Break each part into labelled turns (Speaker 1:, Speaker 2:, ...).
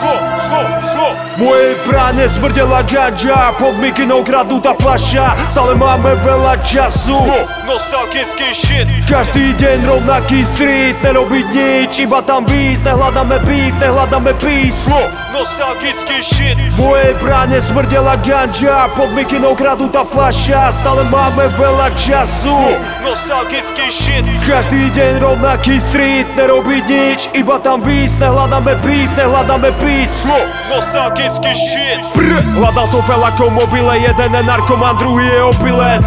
Speaker 1: 错。Mojej bráne smrdela ganža Pod mikinou kradnutá flaša Stále máme veľa času.
Speaker 2: Nostalgický shit.
Speaker 1: Každý deň rovnaký street Nerobiť nič, iba tam výjsť Nehľadáme beef, nehľadáme peace.
Speaker 2: Nostalgický shit.
Speaker 1: Mojej bráne smrdela ganža Pod mikinou kradnutá flaša Stále máme veľa času.
Speaker 2: Nostalgický shit.
Speaker 1: Každý deň rovnaký street Nerobiť nič, iba tam výjsť Nehľadáme beef, nehľadáme peace.
Speaker 2: Nostalgický shit.
Speaker 1: Brr, hľadal som ako mobile Jeden je narkoman, druhý je opilec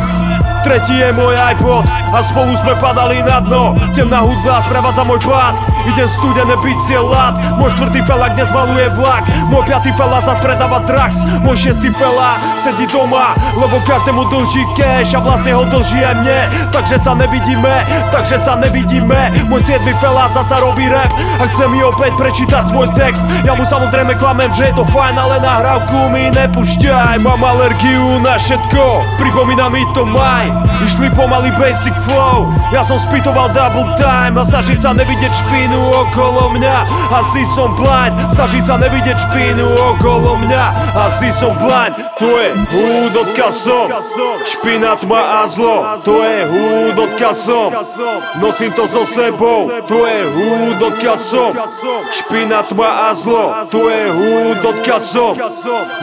Speaker 1: Tretí je môj iPod a spolu sme padali na dno. Temná hudba sprevádza môj pád. Idem studené bicie lát. Môj štvrtý fela dnes maluje vlak. Môj piatý fela zas predáva drax Môj šiestý fela sedí doma Lebo každému dlží cash a vlastne ho dlží aj mne. Takže sa nevidíme, takže sa nevidíme. Môj siedmy fela zasa robí rap A chce mi opäť prečítať svoj text. Ja mu samozrejme klamem, že je to fajn Ale nahrávku mi nepúšťaj. Mám alergiu na všetko Pripomína mi to maj. Išli pomaly basic flow Ja som spitoval double time A snažím sa nevidieť špínu okolo mňa. Asi som blind Snažím sa nevidieť špínu okolo mňa. Asi som blind To je hud odkazom Špina, tma a zlo To je hud odkazom Nosím to so sebou To je hud odkazom Špina, tma a zlo To je hud odkazom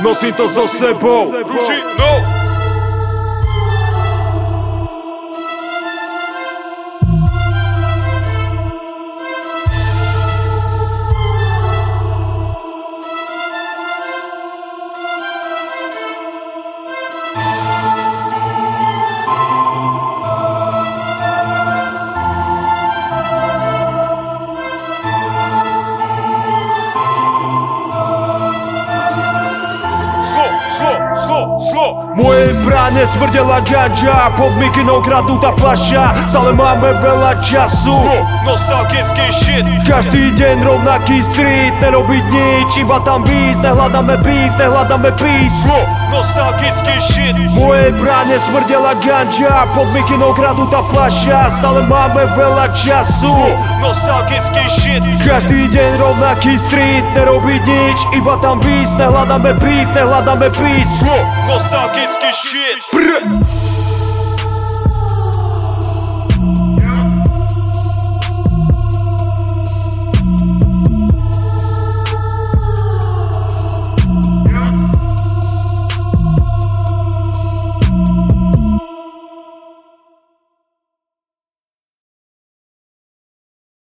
Speaker 1: Nosím to so sebou.
Speaker 2: Ružino zlo
Speaker 1: Mojej bráne smrdela ganža Pod mikinou kradnutá flaša Stále máme veľa času.
Speaker 2: Nostalgický shit.
Speaker 1: Každý deň rovnaký street Nerobiť nič, iba tam výjsť Nehľadáme beef, nehľadáme peace.
Speaker 2: Nostalgický shit.
Speaker 1: Mojej bráne smrdela ganža Pod mikinou kradnutá flaša Stále máme veľa času.
Speaker 2: Nostalgický shit.
Speaker 1: Každý deň rovnaký street Nerobiť nič, iba tam výjsť Nehľadáme beef, nehľadáme peace.
Speaker 2: Nostalgický shit
Speaker 1: Brr.